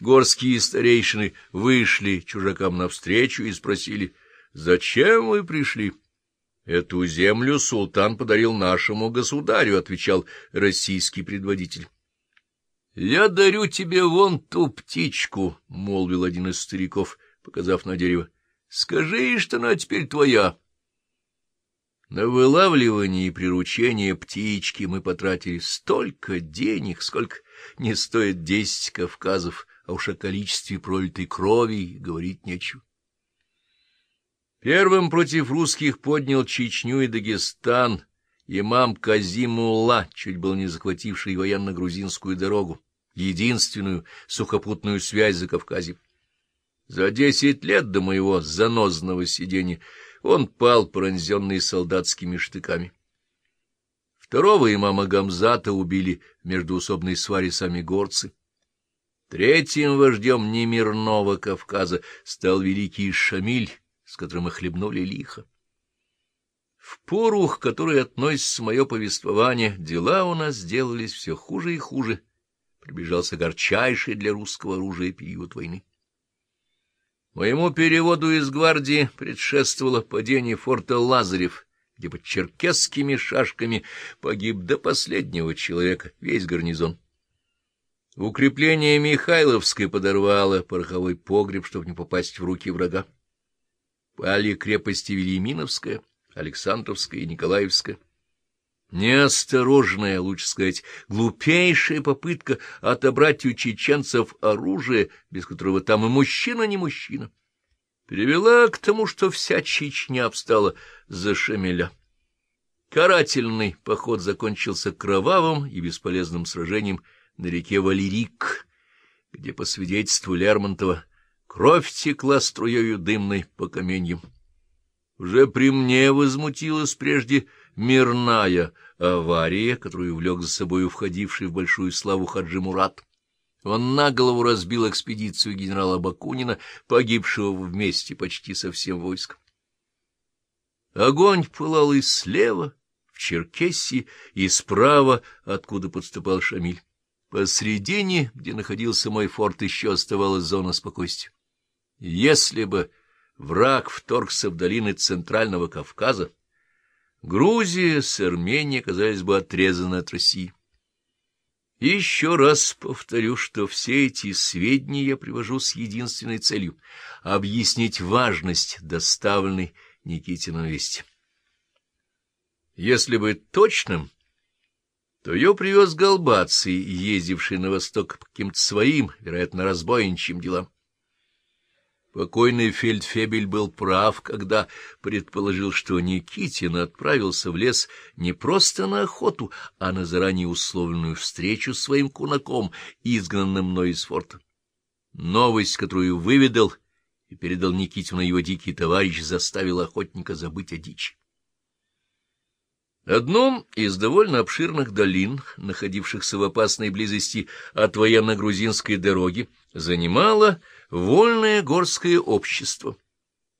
Горские старейшины вышли чужакам навстречу и спросили, «Зачем вы пришли?» «Эту землю султан подарил нашему государю», — отвечал российский предводитель. «Я дарю тебе вон ту птичку», — молвил один из стариков, показав на дерево. «Скажи, что она теперь твоя». На вылавливание и приручение птички мы потратили столько денег, сколько не стоит десять Кавказов, а уж о количестве пролитой крови говорить нечего. Первым против русских поднял Чечню и Дагестан имам Казимулла, чуть был не захвативший военно-грузинскую дорогу, единственную сухопутную связь за Кавказем. За десять лет до моего занозного сидения он пал, пронзенный солдатскими штыками. Второго имама Гамзата убили в междуусобной сваре сами горцы. Третьим вождем немирного Кавказа стал великий Шамиль, с которым и хлебнули лихо. В пору, к которой относится мое повествование, дела у нас сделались все хуже и хуже. Приближался горчайший для русского оружия период войны. Моему переводу из гвардии предшествовало падение форта Лазарев, где под черкесскими шашками погиб до последнего человека весь гарнизон. Укрепление Михайловской подорвало пороховой погреб, чтобы не попасть в руки врага. Пали крепости Велиминовская, Александровская и Николаевская. Неосторожная, лучше сказать, глупейшая попытка отобрать у чеченцев оружие, без которого там и мужчина не мужчина, привела к тому, что вся Чечня обстала за Шемеля. Карательный поход закончился кровавым и бесполезным сражением на реке Валерик, где, по свидетельству Лермонтова, кровь текла струею дымной по каменьям. Уже при мне возмутилась прежде мирная авария, которую влек за собой входивший в большую славу Хаджи Мурат. Он на голову разбил экспедицию генерала Бакунина, погибшего вместе почти со всем войском. Огонь пылал и слева, в Черкесии, и справа, откуда подступал Шамиль. Посредине, где находился мой форт, еще оставалась зона спокойствия. Если бы враг вторгся в долины Центрального Кавказа, Грузия с Арменией казались бы отрезаны от России. еще раз повторю, что все эти сведения я привожу с единственной целью — объяснить важность доставленной Никитином вести. Если быть точным, то ее привез Голбаций, ездивший на восток по каким-то своим, вероятно, разбойничьим делам. Покойный фельдфебель был прав, когда предположил, что Никитин отправился в лес не просто на охоту, а на заранее условленную встречу с своим кунаком, изгнанным мной из форта. Новость, которую выведал и передал Никитину его дикий товарищ, заставила охотника забыть о дичи. Одном из довольно обширных долин, находившихся в опасной близости от военно-грузинской дороги, занимала Вольное горское общество.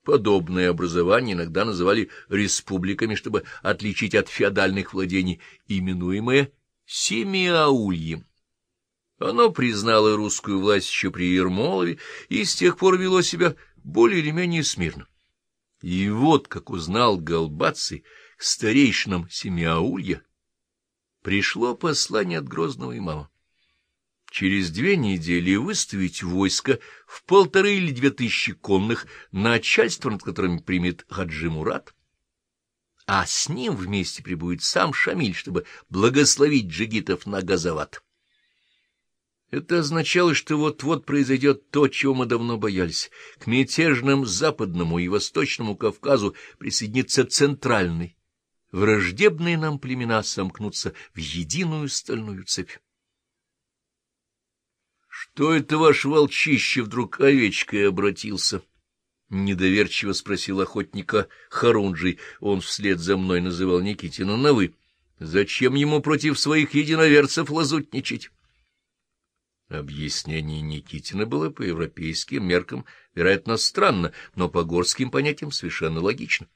Подобное образование иногда называли республиками, чтобы отличить от феодальных владений, именуемое Семиаульем. Оно признало русскую власть еще при Ермолове и с тех пор вело себя более или менее смирно. И вот, как узнал Голбаций, старейшинам Семиаулья пришло послание от грозного имама через две недели выставить войско в полторы или две тысячи конных, начальство над которыми примет Хаджи Мурат, а с ним вместе прибудет сам Шамиль, чтобы благословить джигитов на газоват. Это означало, что вот-вот произойдет то, чего мы давно боялись. К мятежным Западному и Восточному Кавказу присоединится Центральный. Враждебные нам племена сомкнутся в единую стальную цепь. Что это ваш волчище вдруг овечкой обратился? — недоверчиво спросил охотника Харунжий. Он вслед за мной называл Никитина на «вы». Зачем ему против своих единоверцев лазутничать? Объяснение Никитина было по европейским меркам, вероятно, странно, но по горским понятиям совершенно логично.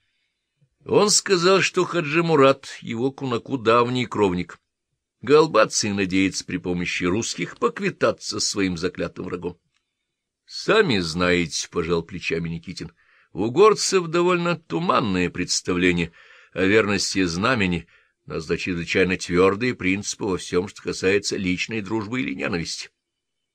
Он сказал, что Хаджи Мурат, его кунаку давний кровник, Голбаций надеется при помощи русских поквитаться с своим заклятым врагом. Сами знаете, — пожал плечами Никитин, — у горцев довольно туманное представление о верности знамени, но чрезвычайно твердые принципы во всем, что касается личной дружбы или ненависти.